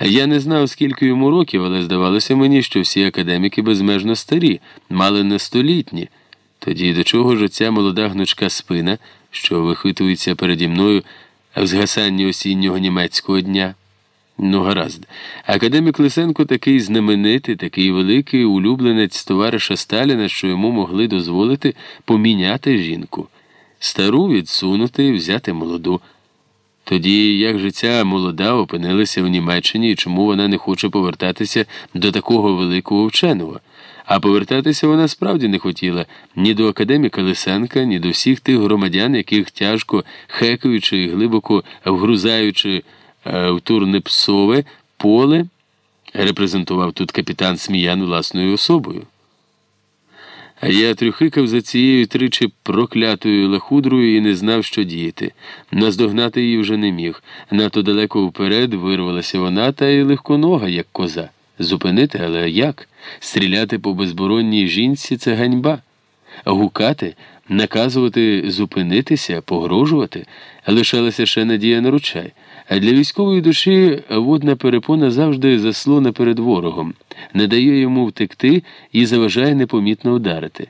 Я не знав, скільки йому років, але здавалося мені, що всі академіки безмежно старі, мали не столітні. Тоді до чого ж оця молода гнучка спина, що вихитується переді мною в згасанні осіннього німецького дня? Ну, гаразд. Академік Лисенко такий знаменитий, такий великий улюбленець товариша Сталіна, що йому могли дозволити поміняти жінку, стару відсунути, взяти молоду. Тоді як же ця молода опинилася в Німеччині і чому вона не хоче повертатися до такого великого вченого? А повертатися вона справді не хотіла ні до академіка Лисенка, ні до всіх тих громадян, яких тяжко хекаючи і глибоко вгрузаючи е, в турнепсове поле, репрезентував тут капітан Сміян власною особою. А я трюхикав за цією тричі проклятою лахудрою і не знав, що діяти. Наздогнати її вже не міг. Надто далеко вперед вирвалася вона, та й легконога, як коза. Зупинити, але як? Стріляти по безборонній жінці це ганьба. Гукати, наказувати зупинитися, погрожувати, лишалася ще надія на ручай. А для військової душі водна перепона завжди заслона перед ворогом, не дає йому втекти і заважає непомітно ударити.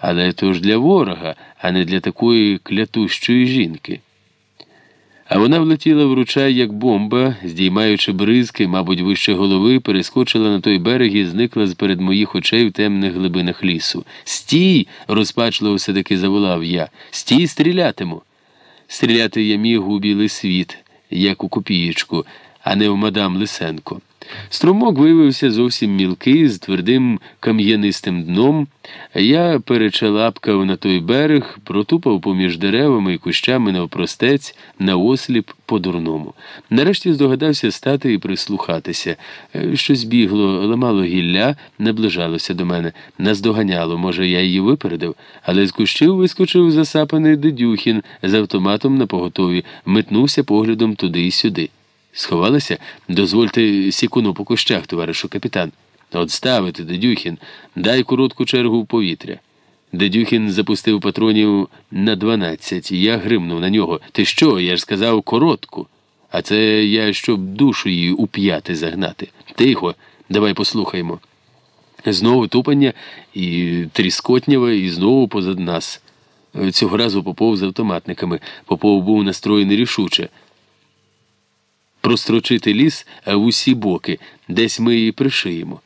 Але то ж для ворога, а не для такої клятущої жінки. А вона влетіла в ручай, як бомба, здіймаючи бризки, мабуть, вище голови, перескочила на той берег і зникла з перед моїх очей в темних глибинах лісу. Стій! розпачливо все таки заволав я. Стій, стрілятиму. Стріляти я міг у білий світ, як у копієчку, а не в мадам Лисенко. Струмок виявився зовсім мілкий, з твердим кам'янистим дном. Я перечалапкав на той берег, протупав поміж деревами і кущами навпростець, наосліп по-дурному. Нарешті здогадався стати і прислухатися. Е, щось бігло, ламало гілля, наближалося до мене, наздоганяло, може, я її випередив, але з кущів вискочив засапаний Дедюхін з автоматом на поготові, метнувся поглядом туди і сюди. Сховалися? Дозвольте сікуну по кущах, товаришу капітан. От ставити, Дедюхін, дай коротку чергу в повітря. Дедюхін запустив патронів на дванадцять, я гримнув на нього. Ти що? Я ж сказав коротку. А це я щоб душу її у п'яти загнати. Тихо, давай послухаймо. Знову тупання і тріскотнєва, і знову позад нас. Цього разу Попов з автоматниками. Попов був настроєний рішуче прострочити ліс в усі боки, десь ми її пришиємо.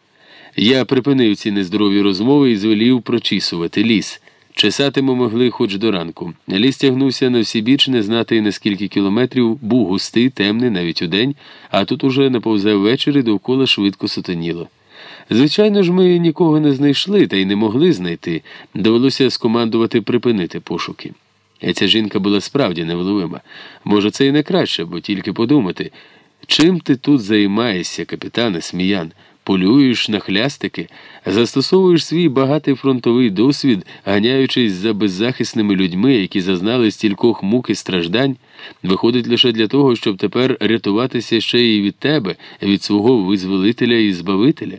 Я припинив ці нездорові розмови і звелів прочісувати ліс. Чесати ми могли хоч до ранку. Ліс тягнувся на всі біч, не знати на скільки кілометрів, був густий, темний, навіть удень, а тут уже наповзав вечір довкола швидко сутоніло. Звичайно ж, ми нікого не знайшли та й не могли знайти. Довелося скомандувати припинити пошуки. Ця жінка була справді невловима. Може, це і не краще, бо тільки подумати, чим ти тут займаєшся, капітане Сміян, полюєш на хлястики, застосовуєш свій багатий фронтовий досвід, ганяючись за беззахисними людьми, які зазнали стількох мук і страждань, виходить лише для того, щоб тепер рятуватися ще й від тебе, від свого визволителя і збавителя.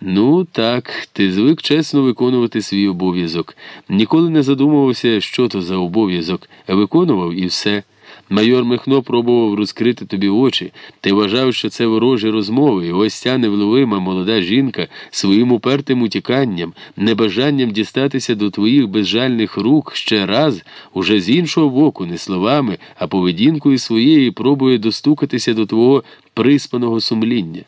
Ну, так, ти звик чесно виконувати свій обов'язок. Ніколи не задумувався, що то за обов'язок, виконував і все. Майор Михно пробував розкрити тобі очі. Ти вважав, що це ворожі розмови, і ось ця невловима молода жінка своїм упертим утіканням, небажанням дістатися до твоїх безжальних рук ще раз, уже з іншого боку, не словами, а поведінкою своєї пробує достукатися до твого приспаного сумління.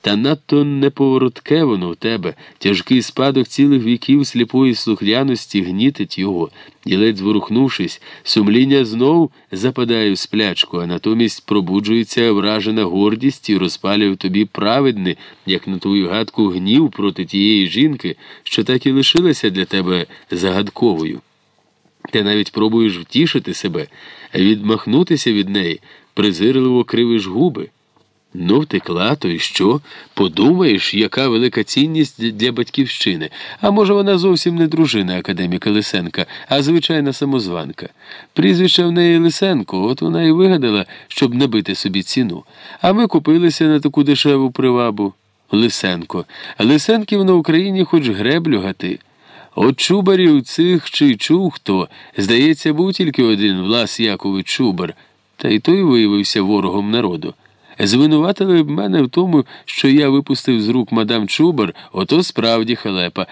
Та надто неповоротке воно в тебе, тяжкий спадок цілих віків сліпої слухляності гнітить його, і ледь зворухнувшись, сумління знов западає в сплячку, а натомість пробуджується вражена гордість і розпалює в тобі праведний, як на твою гадку, гнів проти тієї жінки, що так і лишилася для тебе загадковою. Ти навіть пробуєш втішити себе, відмахнутися від неї, презирливо кривиш губи. Ну, втекла, то й що? Подумаєш, яка велика цінність для батьківщини. А може, вона зовсім не дружина академіка Лисенка, а звичайна самозванка. Прізвище в неї Лисенко, от вона і вигадала, щоб набити собі ціну. А ми купилися на таку дешеву привабу. Лисенко. Лисенків на Україні хоч греблю гати. От чубарів цих чи чув хто, здається, був тільки один Влас Якович Чубар, та й той виявився ворогом народу. Звинуватили б мене в тому, що я випустив з рук мадам Чубар, ото справді халепа.